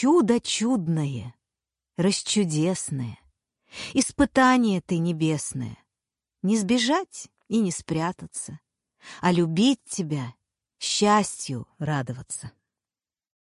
чудо чудное, расчудесное, Испытание ты небесное, Не сбежать и не спрятаться, А любить тебя, счастью радоваться.